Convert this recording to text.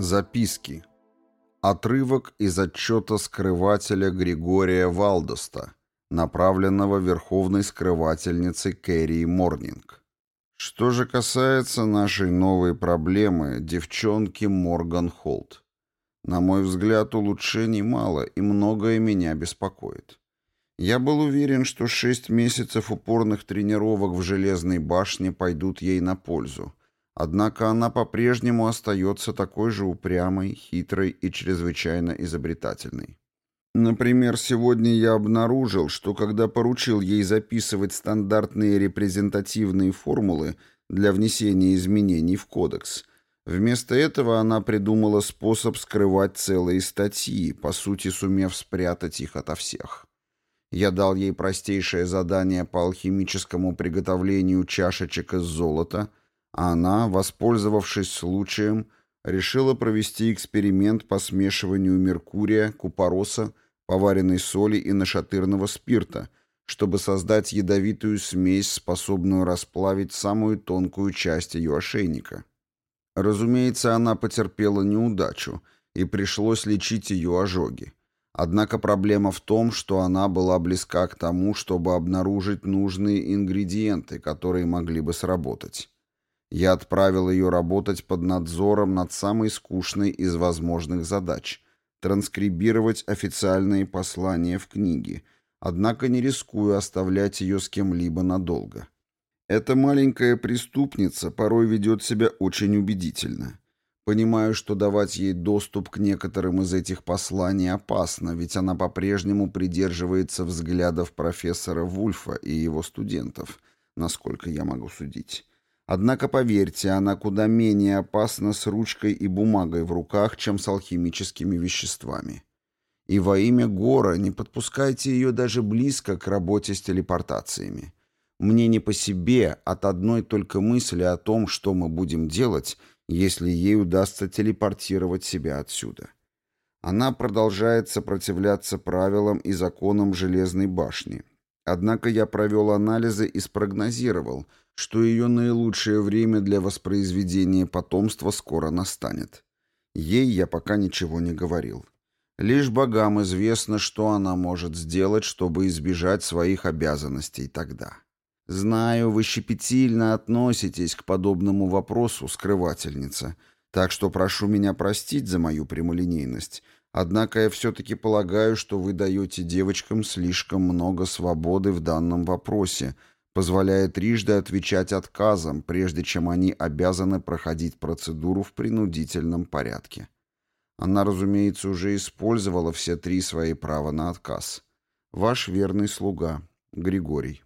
Записки. Отрывок из отчета скрывателя Григория Валдоста, направленного Верховной скрывательницей Кэрри Морнинг. Что же касается нашей новой проблемы, девчонки Морган Холт. На мой взгляд, улучшений мало, и многое меня беспокоит. Я был уверен, что шесть месяцев упорных тренировок в Железной башне пойдут ей на пользу, Однако она по-прежнему остается такой же упрямой, хитрой и чрезвычайно изобретательной. Например, сегодня я обнаружил, что когда поручил ей записывать стандартные репрезентативные формулы для внесения изменений в кодекс, вместо этого она придумала способ скрывать целые статьи, по сути сумев спрятать их ото всех. Я дал ей простейшее задание по алхимическому приготовлению чашечек из золота она, воспользовавшись случаем, решила провести эксперимент по смешиванию меркурия, купороса, поваренной соли и нашатырного спирта, чтобы создать ядовитую смесь, способную расплавить самую тонкую часть ее ошейника. Разумеется, она потерпела неудачу, и пришлось лечить ее ожоги. Однако проблема в том, что она была близка к тому, чтобы обнаружить нужные ингредиенты, которые могли бы сработать. Я отправил ее работать под надзором над самой скучной из возможных задач — транскрибировать официальные послания в книге, однако не рискую оставлять ее с кем-либо надолго. Эта маленькая преступница порой ведет себя очень убедительно. Понимаю, что давать ей доступ к некоторым из этих посланий опасно, ведь она по-прежнему придерживается взглядов профессора Вульфа и его студентов, насколько я могу судить. Однако, поверьте, она куда менее опасна с ручкой и бумагой в руках, чем с алхимическими веществами. И во имя Гора не подпускайте ее даже близко к работе с телепортациями. Мне не по себе от одной только мысли о том, что мы будем делать, если ей удастся телепортировать себя отсюда. Она продолжает сопротивляться правилам и законам Железной башни. Однако я провел анализы и спрогнозировал – что ее наилучшее время для воспроизведения потомства скоро настанет. Ей я пока ничего не говорил. Лишь богам известно, что она может сделать, чтобы избежать своих обязанностей тогда. Знаю, вы щепетильно относитесь к подобному вопросу, скрывательница, так что прошу меня простить за мою прямолинейность, однако я все-таки полагаю, что вы даете девочкам слишком много свободы в данном вопросе, позволяет трижды отвечать отказом, прежде чем они обязаны проходить процедуру в принудительном порядке. Она, разумеется, уже использовала все три свои права на отказ. Ваш верный слуга Григорий.